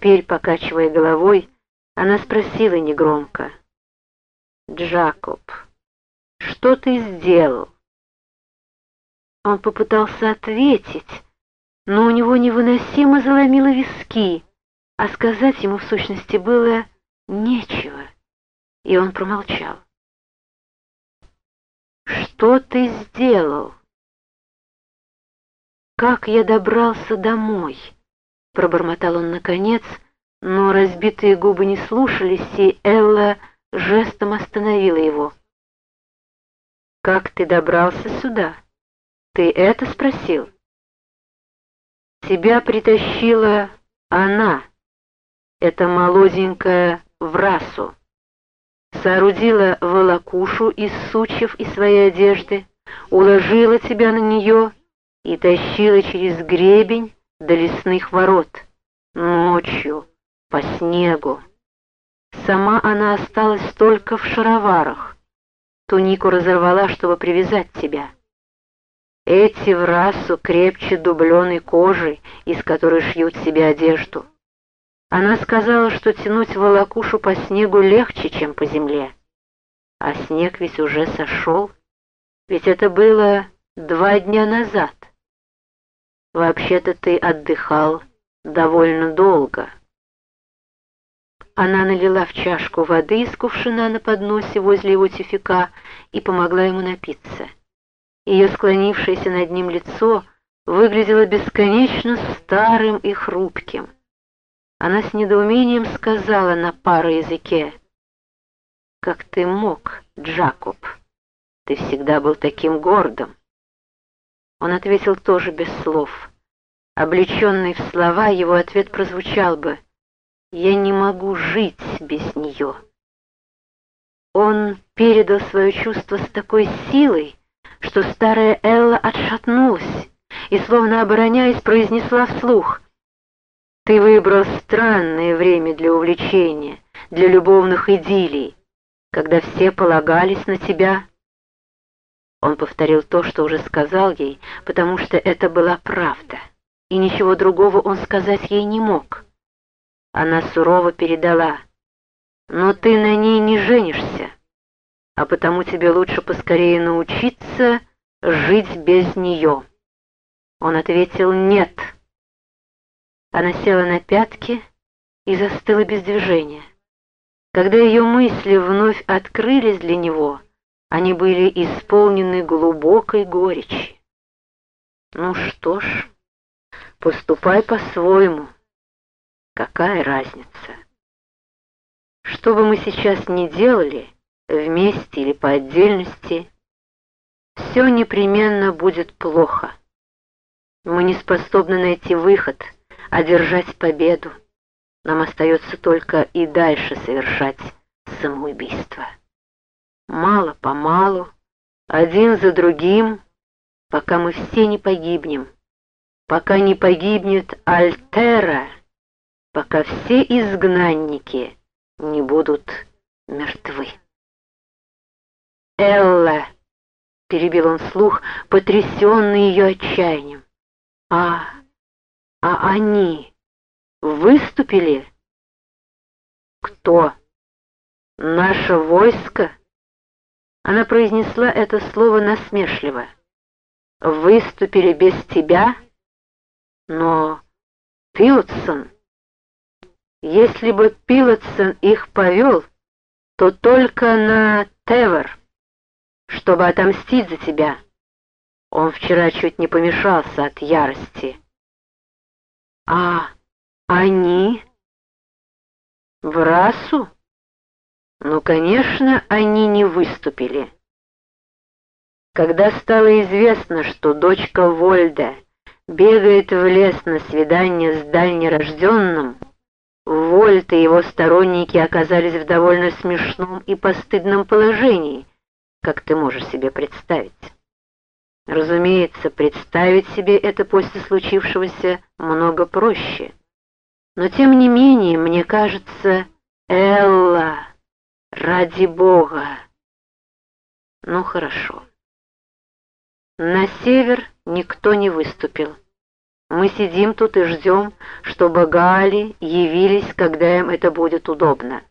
Теперь, покачивая головой, она спросила негромко. «Джакоб, что ты сделал?» Он попытался ответить, но у него невыносимо заломило виски, а сказать ему в сущности было нечего, и он промолчал. «Что ты сделал?» «Как я добрался домой?» — пробормотал он наконец, но разбитые губы не слушались, и Элла жестом остановила его. «Как ты добрался сюда? Ты это спросил?» «Тебя притащила она, эта молоденькая Врасу. Соорудила волокушу из сучьев и своей одежды, уложила тебя на нее и тащила через гребень до лесных ворот, ночью, по снегу. Сама она осталась только в шароварах. Тунику разорвала, чтобы привязать тебя. Эти в расу крепче дубленой кожи, из которой шьют себе одежду. Она сказала, что тянуть волокушу по снегу легче, чем по земле. А снег ведь уже сошел, ведь это было два дня назад. Вообще-то ты отдыхал довольно долго. Она налила в чашку воды из кувшина на подносе возле его тюфяка и помогла ему напиться. Ее склонившееся над ним лицо выглядело бесконечно старым и хрупким. Она с недоумением сказала на пароязыке, «Как ты мог, Джакоб? Ты всегда был таким гордым». Он ответил тоже без слов. Облеченный в слова, его ответ прозвучал бы «Я не могу жить без нее». Он передал свое чувство с такой силой, что старая Элла отшатнулась и, словно обороняясь, произнесла вслух «Ты выбрал странное время для увлечения, для любовных идиллий, когда все полагались на тебя». Он повторил то, что уже сказал ей, потому что это была правда, и ничего другого он сказать ей не мог. Она сурово передала, «Но ты на ней не женишься, а потому тебе лучше поскорее научиться жить без нее». Он ответил «нет». Она села на пятки и застыла без движения. Когда ее мысли вновь открылись для него, они были исполнены глубокой горечи. Ну что ж, поступай по-своему. Какая разница? Что бы мы сейчас ни делали, вместе или по отдельности, все непременно будет плохо. Мы не способны найти выход, одержать победу. Нам остается только и дальше совершать самоубийство мало-помалу, один за другим, пока мы все не погибнем, пока не погибнет Альтера, пока все изгнанники не будут мертвы. «Элла!» — перебил он слух, потрясенный ее отчаянием. «А... а они выступили?» «Кто? Наше войско?» Она произнесла это слово насмешливо. «Выступили без тебя? Но Пилотсон... Если бы Пилотсон их повел, то только на Тевер, чтобы отомстить за тебя. Он вчера чуть не помешался от ярости. А они? В расу? Ну, конечно, они не выступили. Когда стало известно, что дочка Вольда бегает в лес на свидание с дальнерожденным, Вольт и его сторонники оказались в довольно смешном и постыдном положении, как ты можешь себе представить. Разумеется, представить себе это после случившегося много проще. Но тем не менее, мне кажется, Элла... Ради Бога! Ну, хорошо. На север никто не выступил. Мы сидим тут и ждем, чтобы Гали явились, когда им это будет удобно.